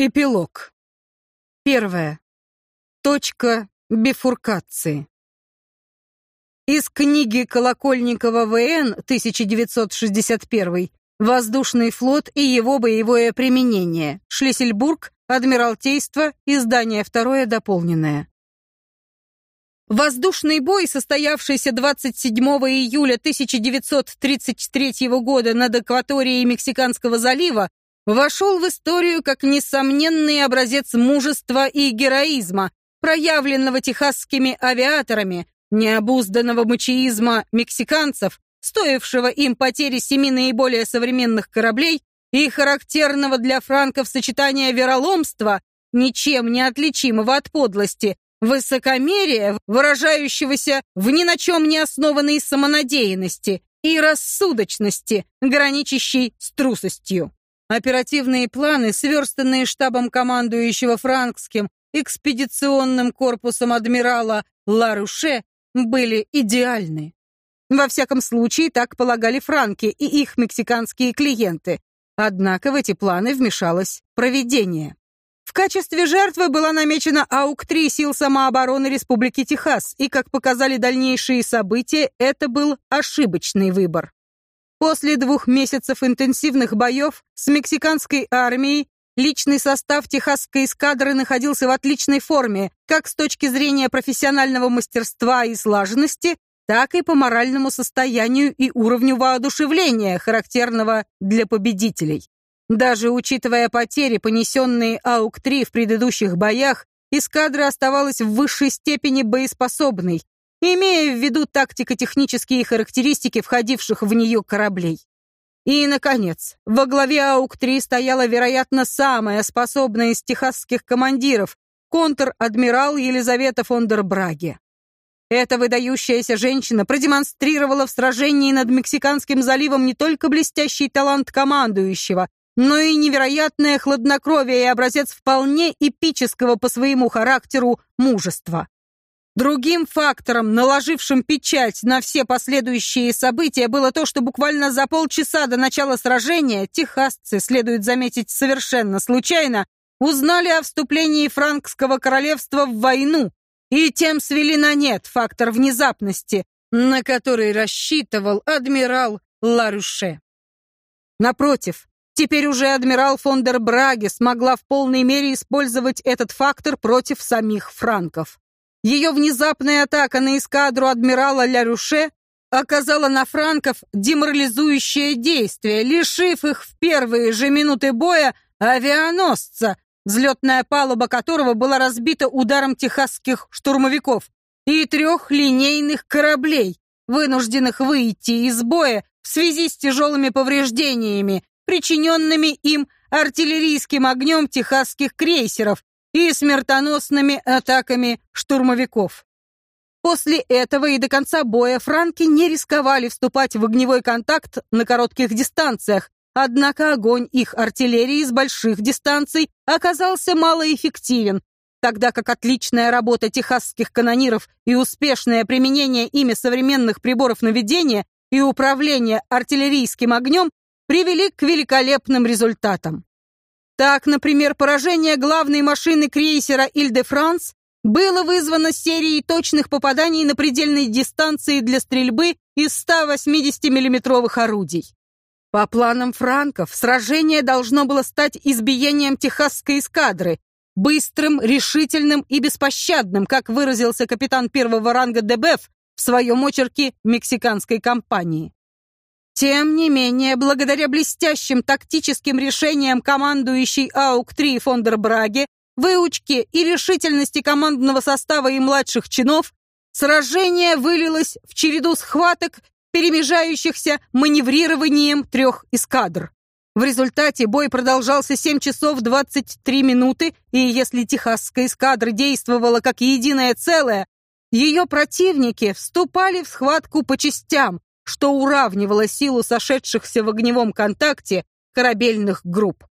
Эпилог. Первое. Точка бифуркации. Из книги Колокольникова ВН 1961 «Воздушный флот и его боевое применение. Шлиссельбург. Адмиралтейство. Издание второе дополненное». Воздушный бой, состоявшийся 27 июля 1933 года над акваторией Мексиканского залива, вошел в историю как несомненный образец мужества и героизма, проявленного техасскими авиаторами, необузданного мачеизма мексиканцев, стоившего им потери семи наиболее современных кораблей и характерного для франков сочетания вероломства, ничем не отличимого от подлости, высокомерия, выражающегося в ни на чем не основанной самонадеянности и рассудочности, граничащей с трусостью. Оперативные планы, сверстанные штабом командующего франкским экспедиционным корпусом адмирала Ларуше, были идеальны. Во всяком случае, так полагали франки и их мексиканские клиенты. Однако в эти планы вмешалось провидение. Качестве жертвы была намечена АУК-3 сил самообороны Республики Техас, и, как показали дальнейшие события, это был ошибочный выбор. После двух месяцев интенсивных боев с мексиканской армией личный состав техасской эскадры находился в отличной форме, как с точки зрения профессионального мастерства и слаженности, так и по моральному состоянию и уровню воодушевления, характерного для победителей. Даже учитывая потери, понесенные АУК-3 в предыдущих боях, эскадра оставалась в высшей степени боеспособной, имея в виду тактико-технические характеристики входивших в нее кораблей. И, наконец, во главе АУК-3 стояла, вероятно, самая способная из техасских командиров, контр-адмирал Елизавета фон дер Браге. Эта выдающаяся женщина продемонстрировала в сражении над Мексиканским заливом не только блестящий талант командующего, но и невероятное хладнокровие и образец вполне эпического по своему характеру мужества. Другим фактором, наложившим печать на все последующие события, было то, что буквально за полчаса до начала сражения техасцы, следует заметить совершенно случайно, узнали о вступлении франкского королевства в войну и тем свели на нет фактор внезапности, на который рассчитывал адмирал Ларуше. Напротив, теперь уже адмирал фон дер Браге смогла в полной мере использовать этот фактор против самих франков. Ее внезапная атака на эскадру адмирала Ля Руше оказала на франков деморализующее действие, лишив их в первые же минуты боя авианосца, взлетная палуба которого была разбита ударом техасских штурмовиков, и трех линейных кораблей, вынужденных выйти из боя в связи с тяжелыми повреждениями, причиненными им артиллерийским огнем техасских крейсеров, и смертоносными атаками штурмовиков. После этого и до конца боя франки не рисковали вступать в огневой контакт на коротких дистанциях, однако огонь их артиллерии с больших дистанций оказался малоэффективен, тогда как отличная работа техасских канониров и успешное применение ими современных приборов наведения и управления артиллерийским огнем привели к великолепным результатам. Так, например, поражение главной машины крейсера «Иль-де-Франс» было вызвано серией точных попаданий на предельной дистанции для стрельбы из 180 миллиметровых орудий. По планам франков, сражение должно было стать избиением техасской эскадры, быстрым, решительным и беспощадным, как выразился капитан первого ранга Дебеф в своем очерке мексиканской компании. Тем не менее, благодаря блестящим тактическим решениям командующей АУК-3 фон дер выучке и решительности командного состава и младших чинов, сражение вылилось в череду схваток, перемежающихся маневрированием трех эскадр. В результате бой продолжался 7 часов 23 минуты, и если техасская эскадра действовала как единое целое, ее противники вступали в схватку по частям, что уравнивало силу сошедшихся в огневом контакте корабельных групп.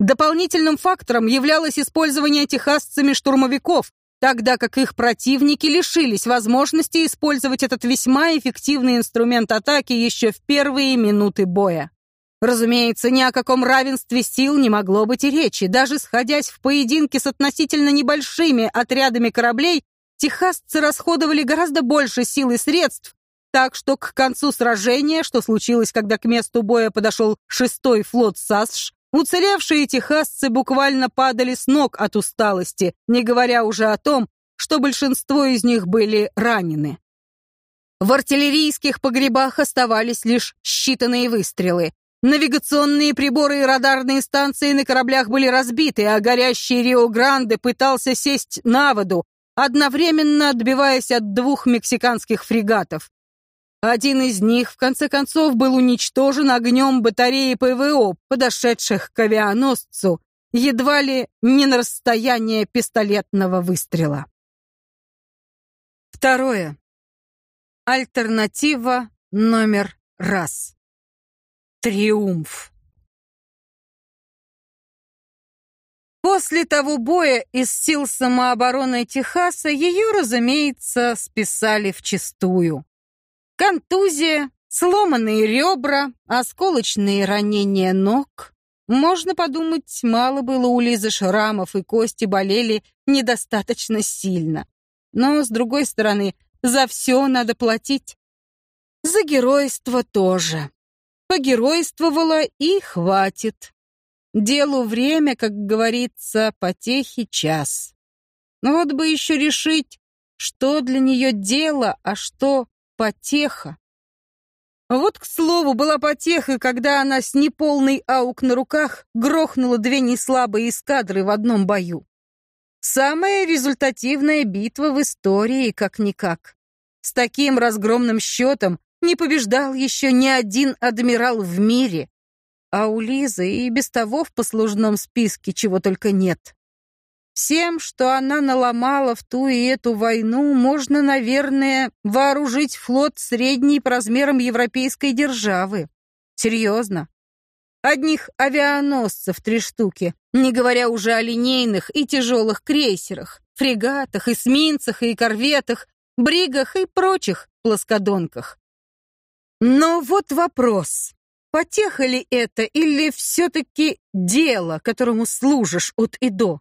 Дополнительным фактором являлось использование техасцами штурмовиков, тогда как их противники лишились возможности использовать этот весьма эффективный инструмент атаки еще в первые минуты боя. Разумеется, ни о каком равенстве сил не могло быть и речи. Даже сходясь в поединке с относительно небольшими отрядами кораблей, техасцы расходовали гораздо больше сил и средств, так что к концу сражения, что случилось, когда к месту боя подошел шестой флот САСШ, уцелевшие техасцы буквально падали с ног от усталости, не говоря уже о том, что большинство из них были ранены. В артиллерийских погребах оставались лишь считанные выстрелы. Навигационные приборы и радарные станции на кораблях были разбиты, а горящий Рио-Гранде пытался сесть на воду, одновременно отбиваясь от двух мексиканских фрегатов. Один из них, в конце концов, был уничтожен огнем батареи ПВО, подошедших к авианосцу, едва ли не на расстояние пистолетного выстрела. Второе. Альтернатива номер раз. Триумф. После того боя из сил самообороны Техаса ее, разумеется, списали вчистую. Контузия, сломанные ребра, осколочные ранения ног. Можно подумать, мало было у Лизы шрамов, и кости болели недостаточно сильно. Но, с другой стороны, за все надо платить. За геройство тоже погеройствовала и хватит. Делу время, как говорится, потехи час. Вот бы еще решить, что для нее дело, а что потеха. Вот, к слову, была потеха, когда она с неполной аук на руках грохнула две неслабые эскадры в одном бою. Самая результативная битва в истории, как-никак. С таким разгромным счетом не побеждал еще ни один адмирал в мире. А у Лизы и без того в послужном списке чего только нет. Всем, что она наломала в ту и эту войну, можно, наверное, вооружить флот средний по размерам европейской державы. Серьезно. Одних авианосцев три штуки, не говоря уже о линейных и тяжелых крейсерах, фрегатах, эсминцах и корветах, бригах и прочих плоскодонках. Но вот вопрос. Потеха ли это или все-таки дело, которому служишь от и до?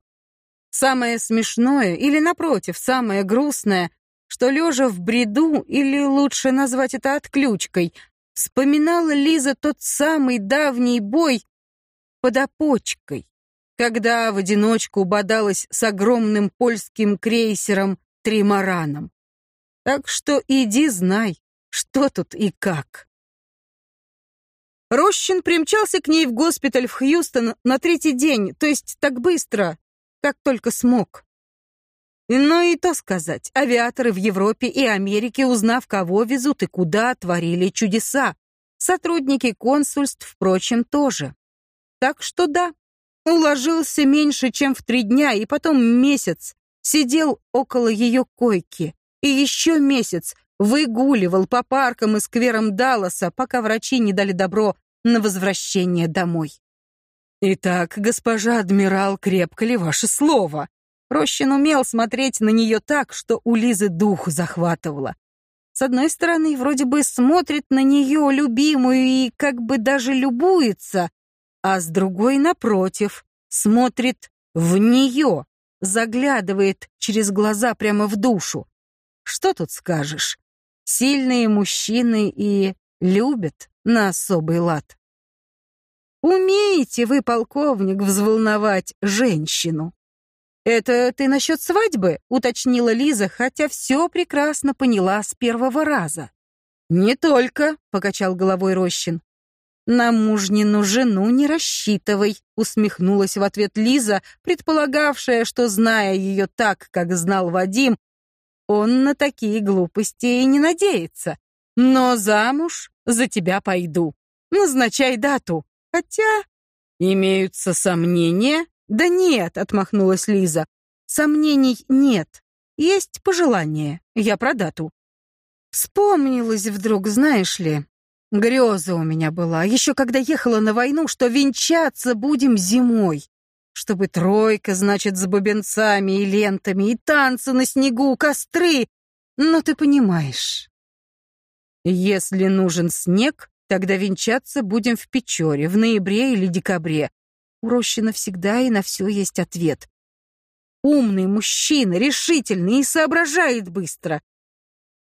Самое смешное или, напротив, самое грустное, что, лежа в бреду, или лучше назвать это отключкой, вспоминала Лиза тот самый давний бой под опочкой, когда в одиночку бодалась с огромным польским крейсером «Тримараном». Так что иди знай, что тут и как? Рощин примчался к ней в госпиталь в Хьюстон на третий день, то есть так быстро, как только смог. Но и то сказать, авиаторы в Европе и Америке, узнав, кого везут и куда, творили чудеса. Сотрудники консульств, впрочем, тоже. Так что да, уложился меньше, чем в три дня, и потом месяц сидел около ее койки. И еще месяц выгуливал по паркам и скверам Далласа, пока врачи не дали добро на возвращение домой. «Итак, госпожа адмирал, крепко ли ваше слово?» Рощин умел смотреть на нее так, что у Лизы дух захватывало. С одной стороны, вроде бы смотрит на нее, любимую, и как бы даже любуется, а с другой, напротив, смотрит в нее, заглядывает через глаза прямо в душу. Что тут скажешь? Сильные мужчины и любят на особый лад. Умеете вы, полковник, взволновать женщину? Это ты насчет свадьбы, уточнила Лиза, хотя все прекрасно поняла с первого раза. Не только, покачал головой Рощин. На мужнину жену не рассчитывай, усмехнулась в ответ Лиза, предполагавшая, что зная ее так, как знал Вадим, он на такие глупости и не надеется. Но замуж за тебя пойду. Назначай дату. Хотя имеются сомнения. Да нет, отмахнулась Лиза. Сомнений нет. Есть пожелание. Я про дату. Вспомнилось вдруг, знаешь ли, греза у меня была, еще когда ехала на войну, что венчаться будем зимой. Чтобы тройка, значит, с бубенцами и лентами, и танцы на снегу, костры. Но ты понимаешь. Если нужен снег, тогда венчаться будем в Печоре, в ноябре или декабре. У Рощина всегда и на все есть ответ. Умный мужчина, решительный и соображает быстро.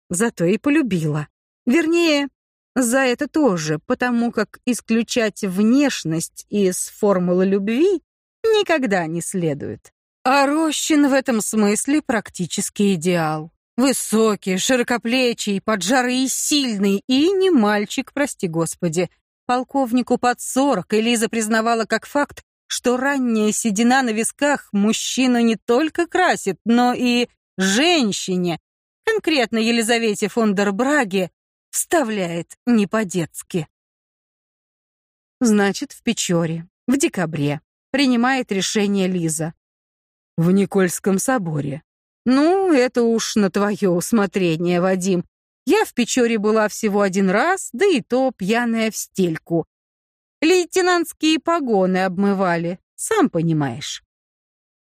Зато и полюбила. Вернее, за это тоже, потому как исключать внешность из формулы любви никогда не следует. А Рощин в этом смысле практически идеал. Высокий, широкоплечий, поджарый и сильный, и не мальчик, прости господи. Полковнику под сорок, и Лиза признавала как факт, что ранняя седина на висках мужчину не только красит, но и женщине, конкретно Елизавете фон дер Браге, вставляет не по-детски. Значит, в Печоре, в декабре, принимает решение Лиза. В Никольском соборе. Ну, это уж на твое усмотрение, Вадим. Я в Печоре была всего один раз, да и то пьяная в стельку. Лейтенантские погоны обмывали, сам понимаешь.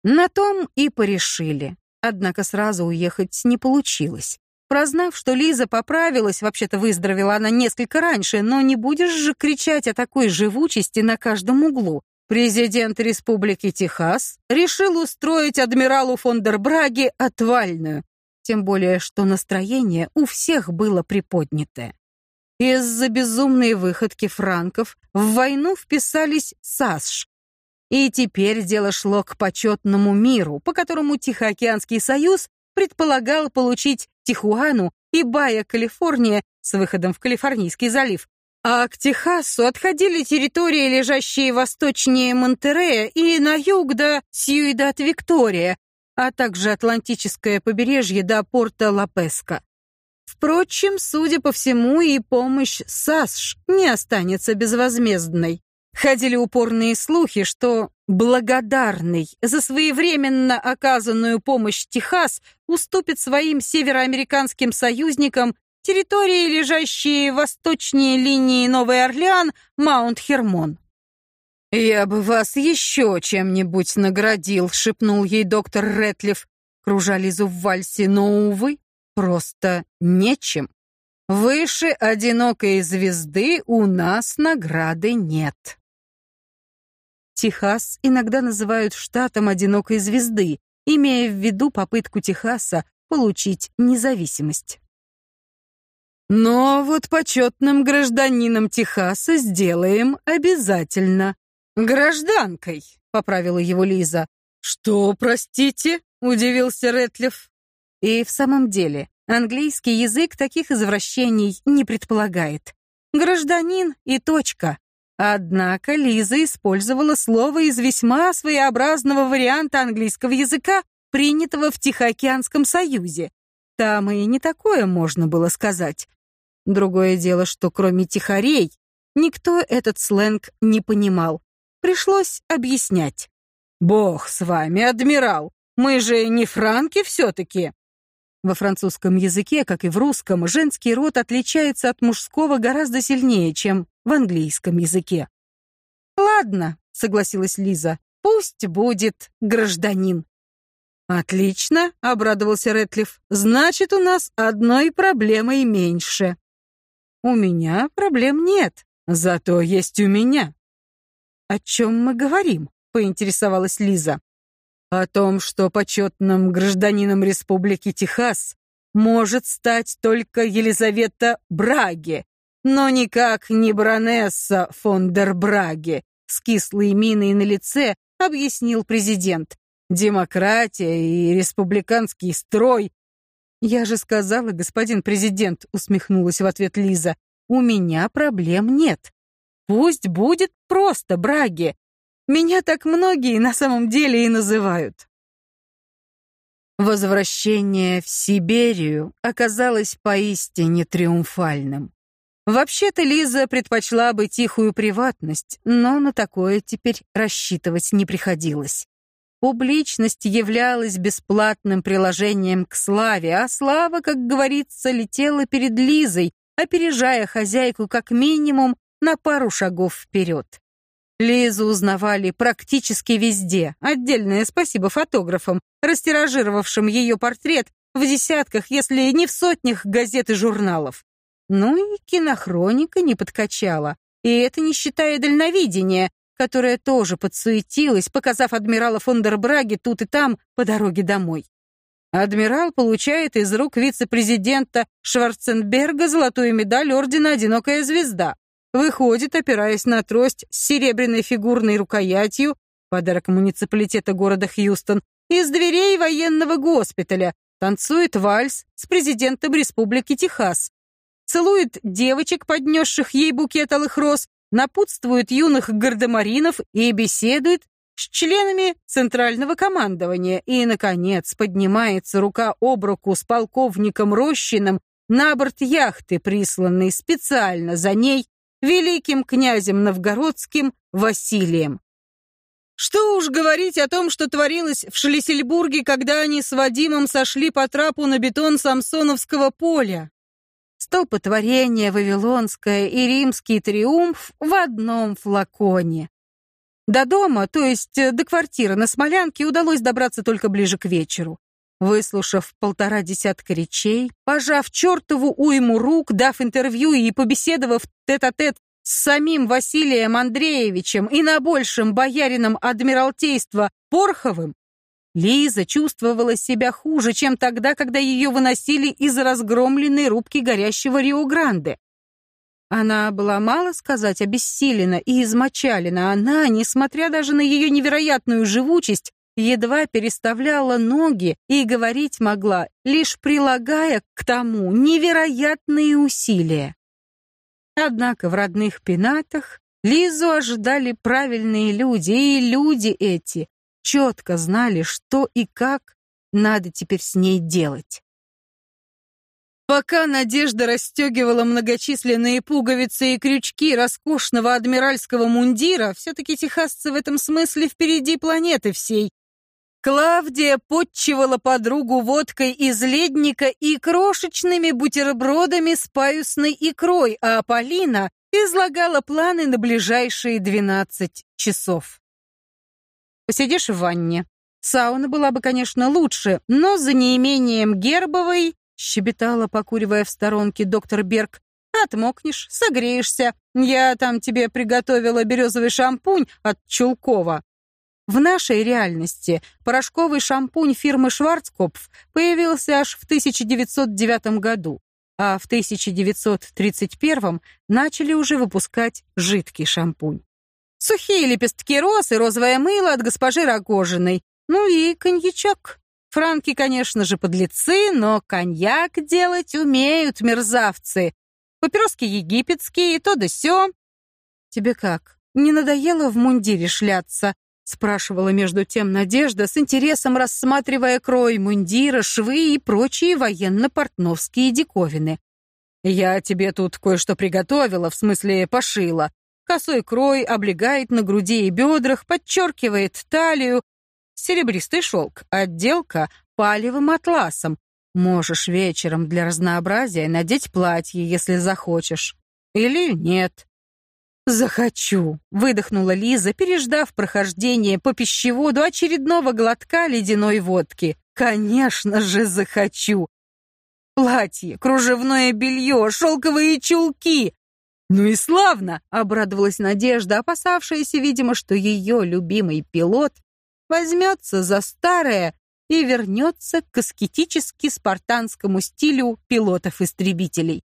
На том и порешили. Однако сразу уехать не получилось. Прознав, что Лиза поправилась, вообще-то выздоровела она несколько раньше, но не будешь же кричать о такой живучести на каждом углу. Президент Республики Техас решил устроить адмиралу фон дер Браге отвальную, тем более что настроение у всех было приподнятое. Из-за безумной выходки франков в войну вписались САСШ, и теперь дело шло к почетному миру, по которому Тихоокеанский союз предполагал получить Тихуану и Бая, Калифорния, с выходом в Калифорнийский залив, а к Техасу отходили территории, лежащие восточнее Монтерея и на юг до Сьюидат-Виктория, а также Атлантическое побережье до порта Лапеска. Впрочем, судя по всему, и помощь САСШ не останется безвозмездной. Ходили упорные слухи, что благодарный за своевременно оказанную помощь Техас уступит своим североамериканским союзникам территории, лежащие восточнее линии Новый Орлеан, Маунт-Хермон. «Я бы вас еще чем-нибудь наградил», — шепнул ей доктор Рэтлиф, кружа Лизу в вальсе, но, увы, просто нечем. Выше одинокой звезды у нас награды нет. Техас иногда называют штатом одинокой звезды, имея в виду попытку Техаса получить независимость. Но вот почетным гражданином Техаса сделаем обязательно. Гражданкой, поправила его Лиза. Что, простите? удивился Ретлев. И в самом деле, английский язык таких извращений не предполагает. Гражданин и точка. Однако Лиза использовала слово из весьма своеобразного варианта английского языка, принятого в Тихоокеанском союзе. Там и не такое можно было сказать. Другое дело, что кроме тихарей никто этот сленг не понимал. Пришлось объяснять. «Бог с вами, адмирал! Мы же не франки все-таки!» Во французском языке, как и в русском, женский род отличается от мужского гораздо сильнее, чем в английском языке. «Ладно», — согласилась Лиза, — «пусть будет гражданин». «Отлично», — обрадовался Рэтлиф, — «значит, у нас одной проблемой меньше». У меня проблем нет, зато есть у меня. О чем мы говорим? поинтересовалась Лиза. О том, что почетным гражданином Республики Техас может стать только Елизавета Браге, но никак не баронесса фон дер Браге, с кислой миной на лице объяснил президент. Демократия и республиканский строй «Я же сказала, господин президент», — усмехнулась в ответ Лиза, «у меня проблем нет. Пусть будет просто Браги. Меня так многие на самом деле и называют». Возвращение в Сибирию оказалось поистине триумфальным. Вообще-то Лиза предпочла бы тихую приватность, но на такое теперь рассчитывать не приходилось. Публичность являлась бесплатным приложением к славе, а слава, как говорится, летела перед Лизой, опережая хозяйку как минимум на пару шагов вперед. Лизу узнавали практически везде. Отдельное спасибо фотографам, растиражировавшим ее портрет в десятках, если не в сотнях газет и журналов. Ну и кинохроника не подкачала. И это не считая дальновидения, которое тоже подсуетилось, показав адмирала фон дер Браге тут и там по дороге домой. Адмирал получает из рук вице-президента Шварценберга золотую медаль ордена «Одинокая звезда». Выходит, опираясь на трость с серебряной фигурной рукоятью, подарок муниципалитета города Хьюстон, из дверей военного госпиталя, танцует вальс с президентом Республики Техас, целует девочек, поднесших ей букет алых роз, напутствует юных гардемаринов и беседует с членами Центрального командования. И, наконец, поднимается рука об руку с полковником Рощиным на борт яхты, присланной специально за ней великим князем новгородским Василием. Что уж говорить о том, что творилось в Шлиссельбурге, когда они с Вадимом сошли по трапу на бетон Самсоновского поля. Столпотворение Вавилонское и римский триумф в одном флаконе. До дома, то есть э, до квартиры на Смолянке, удалось добраться только ближе к вечеру. Выслушав полтора десятка речей, пожав чертову уйму рук, дав интервью и побеседовав тет-а-тет -тет с самим Василием Андреевичем и на большем боярином Адмиралтейства Порховым, Лиза чувствовала себя хуже, чем тогда, когда ее выносили из разгромленной рубки горящего Рио-Гранде. Она была, мало сказать, обессилена и измочалена. Она, несмотря даже на ее невероятную живучесть, едва переставляла ноги и говорить могла, лишь прилагая к тому невероятные усилия. Однако в родных пенатах Лизу ожидали правильные люди, и люди эти четко знали, что и как надо теперь с ней делать. Пока Надежда расстегивала многочисленные пуговицы и крючки роскошного адмиральского мундира, все-таки техасцы в этом смысле впереди планеты всей. Клавдия подчивала подругу водкой из ледника и крошечными бутербродами с паюсной икрой, а Полина излагала планы на ближайшие 12 часов. Посидишь в ванне. Сауна была бы, конечно, лучше, но за неимением гербовой щебетала, покуривая в сторонке доктор Берг. Отмокнешь, согреешься. Я там тебе приготовила березовый шампунь от Чулкова. В нашей реальности порошковый шампунь фирмы Шварцкопф появился аж в 1909 году, а в 1931 начали уже выпускать жидкий шампунь. Сухие лепестки роз и розовое мыло от госпожи Рогожиной. Ну и коньячок. Франки, конечно же, подлецы, но коньяк делать умеют мерзавцы. Папироски египетские, то да сё. Тебе как, не надоело в мундире шляться? Спрашивала между тем Надежда, с интересом рассматривая крой мундира, швы и прочие военно-портновские диковины. «Я тебе тут кое-что приготовила, в смысле пошила. Косой крой облегает на груди и бедрах, подчеркивает талию, Серебристый шелк, отделка палевым атласом. Можешь вечером для разнообразия надеть платье, если захочешь. Или нет. «Захочу», — выдохнула Лиза, переждав прохождение по пищеводу очередного глотка ледяной водки. «Конечно же захочу! Платье, кружевное белье, шелковые чулки!» «Ну и славно!» — обрадовалась Надежда, опасавшаяся, видимо, что ее любимый пилот возьмется за старое и вернется к аскетически спартанскому стилю пилотов-истребителей.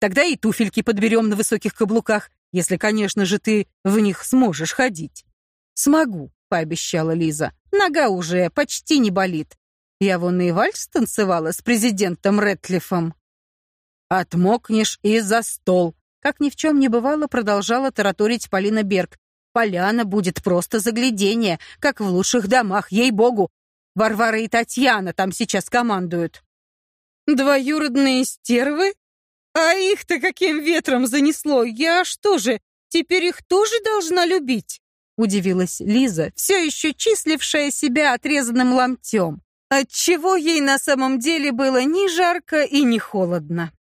Тогда и туфельки подберем на высоких каблуках, если, конечно же, ты в них сможешь ходить. Смогу, пообещала Лиза. Нога уже почти не болит. Я вон и вальс танцевала с президентом Рэтлифом. Отмокнешь и за стол. Как ни в чем не бывало, продолжала тараторить Полина Берг, Поляна будет просто заглядение, как в лучших домах, ей-богу. Варвара и Татьяна там сейчас командуют. Двоюродные стервы? А их-то каким ветром занесло? Я что же, теперь их тоже должна любить? Удивилась Лиза, все еще числившая себя отрезанным ломтем. Отчего ей на самом деле было ни жарко и ни холодно.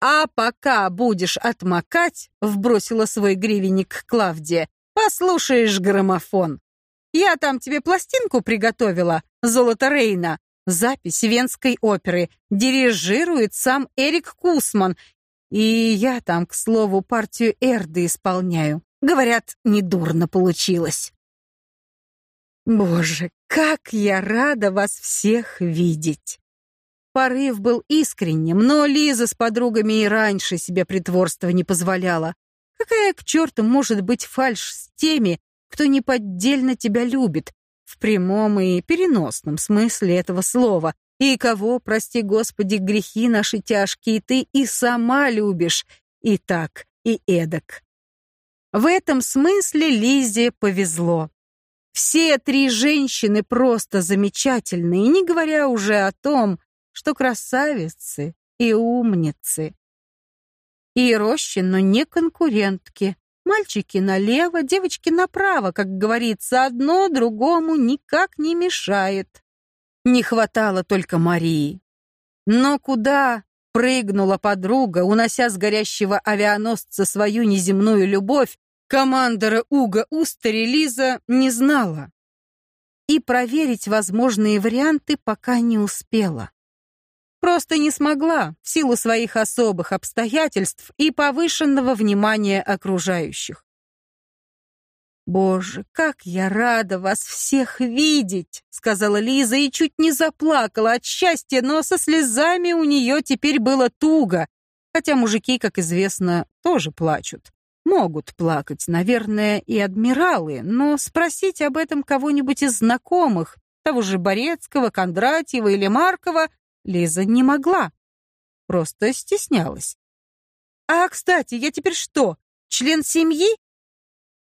«А пока будешь отмокать», — вбросила свой гривенник Клавдия, Послушаешь граммофон. Я там тебе пластинку приготовила, «Золото Рейна», запись Венской оперы. Дирижирует сам Эрик Кусман. И я там, к слову, партию Эрды исполняю. Говорят, недурно получилось. Боже, как я рада вас всех видеть! Порыв был искренним, но Лиза с подругами и раньше себе притворства не позволяла. Какая к черту может быть фальшь с теми, кто неподдельно тебя любит, в прямом и переносном смысле этого слова, и кого, прости Господи, грехи наши тяжкие, ты и сама любишь, и так, и эдак. В этом смысле Лизе повезло. Все три женщины просто замечательные, не говоря уже о том, что красавицы и умницы. И Рощину не конкурентки. Мальчики налево, девочки направо, как говорится, одно другому никак не мешает. Не хватало только Марии. Но куда прыгнула подруга, унося с горящего авианосца свою неземную любовь, Командора Уга Устери Лиза не знала и проверить возможные варианты пока не успела. Просто не смогла в силу своих особых обстоятельств и повышенного внимания окружающих. «Боже, как я рада вас всех видеть!» — сказала Лиза и чуть не заплакала от счастья, но со слезами у нее теперь было туго, хотя мужики, как известно, тоже плачут. Могут плакать, наверное, и адмиралы, но спросить об этом кого-нибудь из знакомых, того же Борецкого, Кондратьева или Маркова, Лиза не могла. Просто стеснялась. «А, кстати, я теперь что, член семьи?»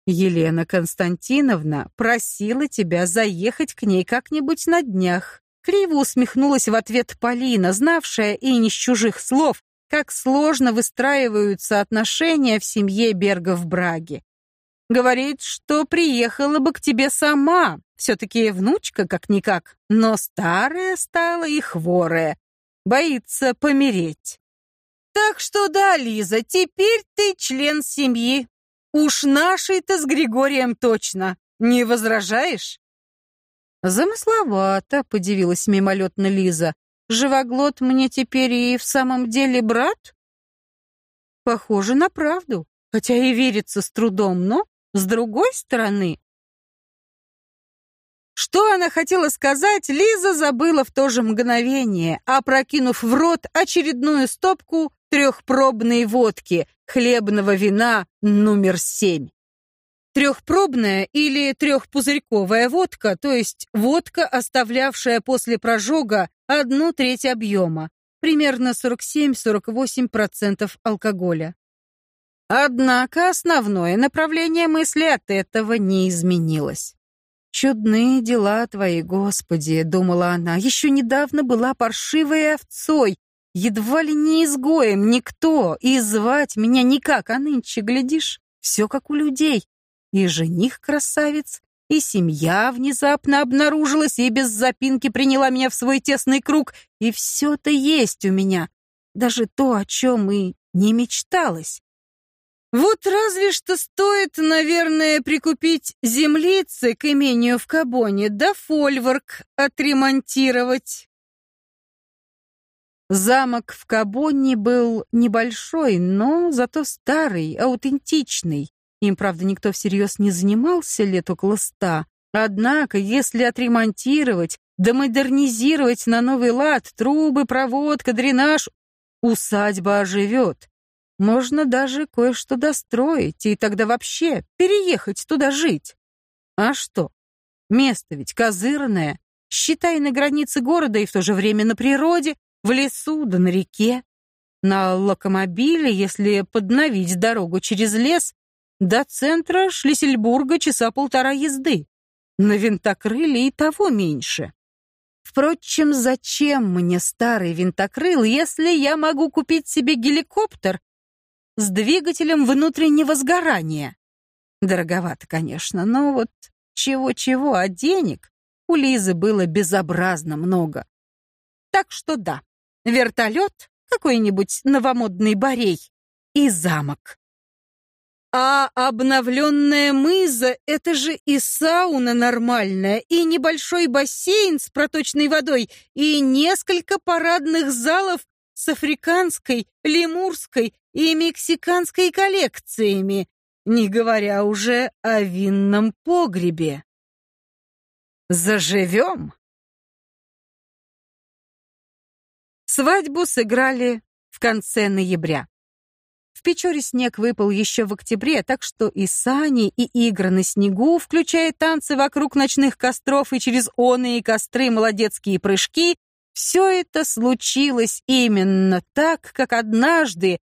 Елена Константиновна просила тебя заехать к ней как-нибудь на днях. Криво усмехнулась в ответ Полина, знавшая и не с чужих слов, как сложно выстраиваются отношения в семье Бергов Браги. Говорит, что приехала бы к тебе сама. Все-таки внучка как-никак, но старая стала и хворая. Боится помереть. Так что да, Лиза, теперь ты член семьи. Уж нашей-то с Григорием точно. Не возражаешь? Замысловато, подивилась мимолетно Лиза. Живоглот мне теперь и в самом деле брат? Похоже на правду, хотя и верится с трудом, но с другой стороны... Что она хотела сказать, Лиза забыла в то же мгновение, опрокинув в рот очередную стопку трехпробной водки, хлебного вина номер семь. Трехпробная или трехпузырьковая водка, то есть водка, оставлявшая после прожога одну треть объема, примерно 47-48% алкоголя. Однако основное направление мысли от этого не изменилось. «Чудные дела твои, Господи!» — думала она. «Еще недавно была паршивой овцой, едва ли не изгоем, никто, и звать меня никак, а нынче, глядишь, все как у людей и жених красавец, и семья внезапно обнаружилась и без запинки приняла меня в свой тесный круг, и все-то есть у меня, даже то, о чем и не мечталось. Вот разве что стоит, наверное, прикупить землицы к имению в Кабоне, да фольворк отремонтировать. Замок в Кабоне был небольшой, но зато старый, аутентичный. Им, правда, никто всерьез не занимался лет около ста. Однако, если отремонтировать, да модернизировать на новый лад трубы, проводка, дренаж, усадьба оживет. Можно даже кое-что достроить, и тогда вообще переехать туда жить. А что? Место ведь козырное, считай на границе города и в то же время на природе, в лесу да на реке. На локомобиле, если подновить дорогу через лес, до центра Шлиссельбурга часа полтора езды. На винтокрыле и того меньше. Впрочем, зачем мне старый винтокрыл, если я могу купить себе геликоптер с двигателем внутреннего сгорания? Дороговато, конечно, но вот чего-чего, а денег у Лизы было безобразно много. Так что да, вертолет, какой-нибудь новомодный барей и замок. А обновленная мыза — это же и сауна нормальная, и небольшой бассейн с проточной водой, и несколько парадных залов с африканской, лемурской и мексиканской коллекциями, не говоря уже о винном погребе. Заживем! Свадьбу сыграли в конце ноября. В Печоре снег выпал еще в октябре, так что и сани, и игры на снегу, включая танцы вокруг ночных костров и через оные костры молодецкие прыжки, все это случилось именно так, как однажды,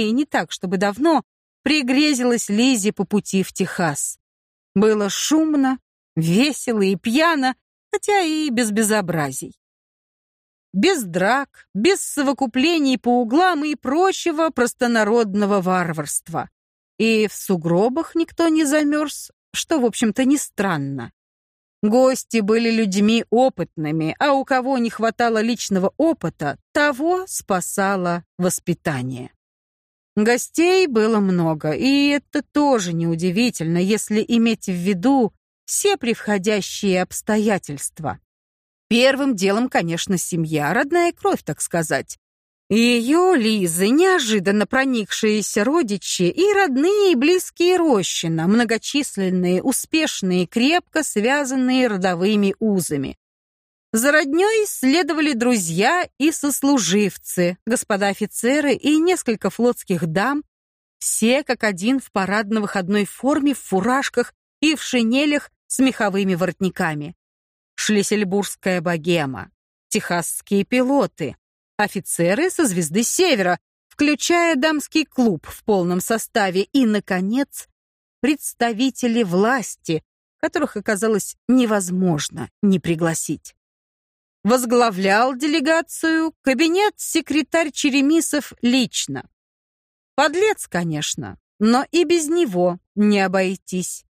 и не так, чтобы давно, пригрезилась Лизе по пути в Техас. Было шумно, весело и пьяно, хотя и без безобразий без драк, без совокуплений по углам и прочего простонародного варварства. И в сугробах никто не замерз, что, в общем-то, не странно. Гости были людьми опытными, а у кого не хватало личного опыта, того спасало воспитание. Гостей было много, и это тоже неудивительно, если иметь в виду все превходящие обстоятельства. Первым делом, конечно, семья, родная кровь, так сказать. Ее, Лизы, неожиданно проникшиеся родичи и родные и близкие Рощина, многочисленные, успешные, крепко связанные родовыми узами. За роднёй следовали друзья и сослуживцы, господа офицеры и несколько флотских дам, все как один в парадно-выходной форме, в фуражках и в шинелях с меховыми воротниками шлиссельбургская богема, техасские пилоты, офицеры со звезды Севера, включая дамский клуб в полном составе и, наконец, представители власти, которых оказалось невозможно не пригласить. Возглавлял делегацию кабинет-секретарь Черемисов лично. Подлец, конечно, но и без него не обойтись.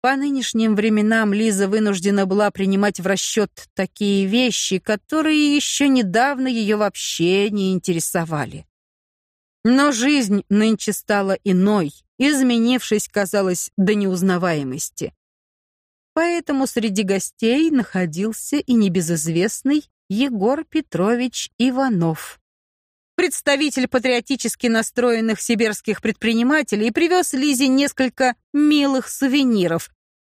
По нынешним временам Лиза вынуждена была принимать в расчет такие вещи, которые еще недавно ее вообще не интересовали. Но жизнь нынче стала иной, изменившись, казалось, до неузнаваемости. Поэтому среди гостей находился и небезызвестный Егор Петрович Иванов. Представитель патриотически настроенных сибирских предпринимателей привез Лизе несколько милых сувениров,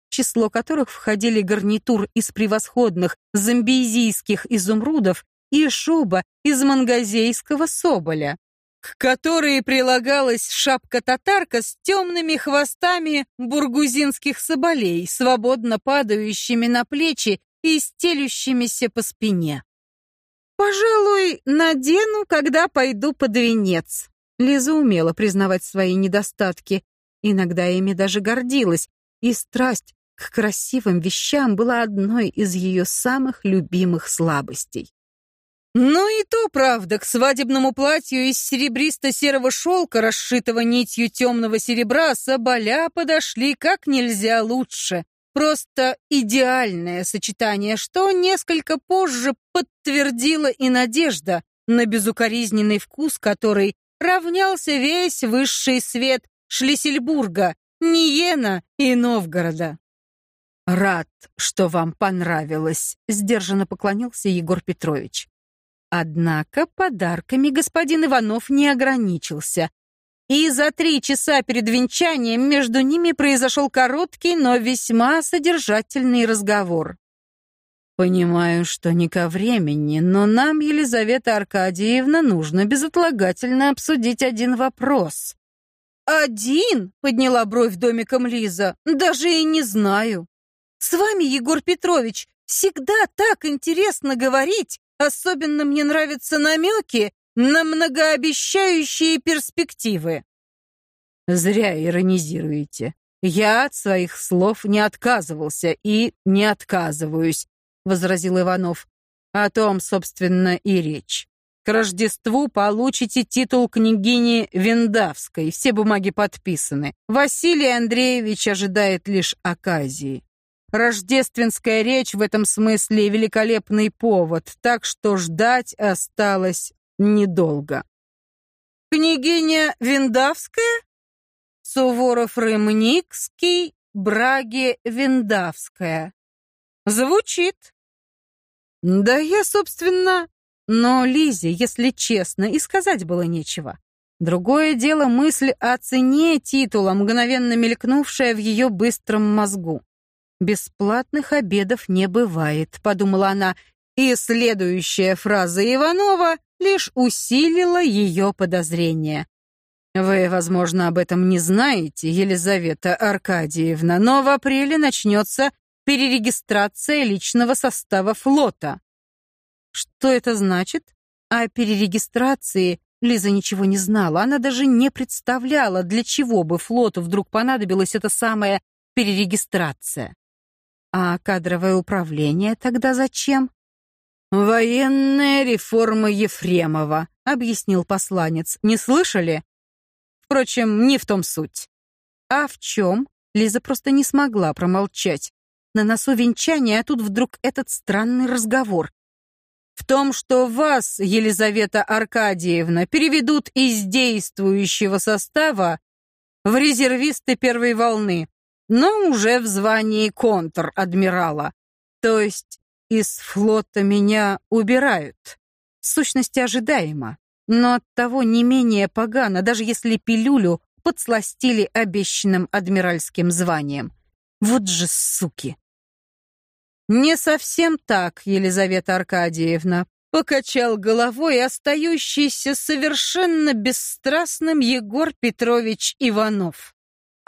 число которых входили гарнитур из превосходных замбезийских изумрудов и шуба из мангазейского соболя, к которой прилагалась шапка-татарка с темными хвостами бургузинских соболей, свободно падающими на плечи и стелющимися по спине. «Пожалуй, надену, когда пойду под венец». Лиза умела признавать свои недостатки, иногда ими даже гордилась, и страсть к красивым вещам была одной из ее самых любимых слабостей. Ну и то правда, к свадебному платью из серебристо-серого шелка, расшитого нитью темного серебра, соболя подошли как нельзя лучше. Просто идеальное сочетание, что несколько позже подтвердила и надежда на безукоризненный вкус, который равнялся весь высший свет Шлиссельбурга, Ниена и Новгорода. «Рад, что вам понравилось», — сдержанно поклонился Егор Петрович. Однако подарками господин Иванов не ограничился. И за три часа перед венчанием между ними произошел короткий, но весьма содержательный разговор. «Понимаю, что не ко времени, но нам, Елизавета Аркадьевна, нужно безотлагательно обсудить один вопрос». «Один?» — подняла бровь домиком Лиза. «Даже и не знаю». С вами, Егор Петрович, всегда так интересно говорить. Особенно мне нравятся намеки на многообещающие перспективы. Зря иронизируете. Я от своих слов не отказывался и не отказываюсь, возразил Иванов. О том, собственно, и речь. К Рождеству получите титул княгини Виндавской. Все бумаги подписаны. Василий Андреевич ожидает лишь оказии. Рождественская речь в этом смысле великолепный повод, так что ждать осталось недолго. «Княгиня Виндавская?» Суворов-Рымникский, Браге-Виндавская. Звучит. Да я, собственно... Но Лизе, если честно, и сказать было нечего. Другое дело мысль о цене титула, мгновенно мелькнувшая в ее быстром мозгу. «Бесплатных обедов не бывает», — подумала она, и следующая фраза Иванова лишь усилила ее подозрение. Вы, возможно, об этом не знаете, Елизавета Аркадьевна, но в апреле начнется перерегистрация личного состава флота. Что это значит? О перерегистрации Лиза ничего не знала. Она даже не представляла, для чего бы флоту вдруг понадобилась эта самая перерегистрация. А кадровое управление тогда зачем? «Военная реформа Ефремова», — объяснил посланец. «Не слышали?» Впрочем, не в том суть. А в чем? Лиза просто не смогла промолчать. На носу венчания, а тут вдруг этот странный разговор. В том, что вас, Елизавета Аркадьевна, переведут из действующего состава в резервисты первой волны, но уже в звании контр-адмирала. То есть из флота меня убирают. В сущности, ожидаемо но оттого не менее погано, даже если пилюлю подсластили обещанным адмиральским званием. Вот же суки! Не совсем так, Елизавета Аркадьевна, покачал головой остающийся совершенно бесстрастным Егор Петрович Иванов.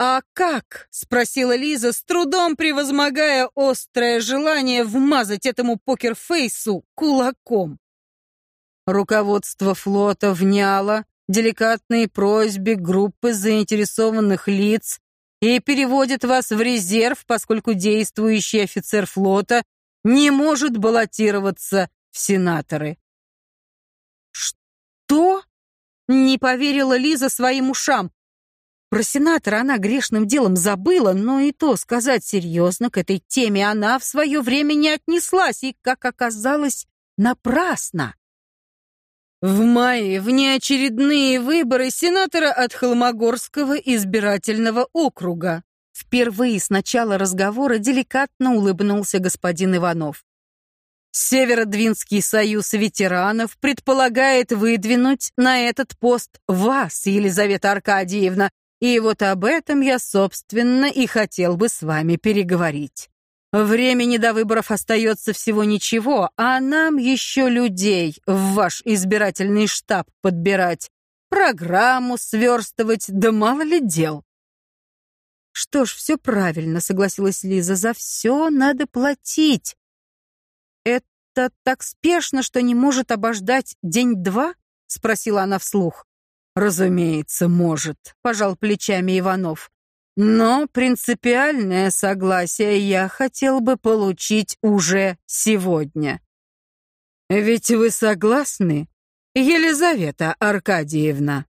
«А как?» — спросила Лиза, с трудом превозмогая острое желание вмазать этому покерфейсу кулаком. Руководство флота вняло деликатные просьбе группы заинтересованных лиц и переводит вас в резерв, поскольку действующий офицер флота не может баллотироваться в сенаторы. Что? Не поверила Лиза своим ушам. Про сенатора она грешным делом забыла, но и то сказать серьезно к этой теме она в свое время не отнеслась, и, как оказалось, напрасно. В мае внеочередные выборы сенатора от Холмогорского избирательного округа. Впервые с начала разговора деликатно улыбнулся господин Иванов. Северодвинский союз ветеранов предполагает выдвинуть на этот пост вас, Елизавета Аркадьевна, и вот об этом я, собственно, и хотел бы с вами переговорить. Времени до выборов остается всего ничего, а нам еще людей в ваш избирательный штаб подбирать, программу сверстывать, да мало ли дел. Что ж, все правильно, согласилась Лиза, за все надо платить. Это так спешно, что не может обождать день-два? Спросила она вслух. Разумеется, может, пожал плечами Иванов. Но принципиальное согласие я хотел бы получить уже сегодня. Ведь вы согласны, Елизавета Аркадьевна?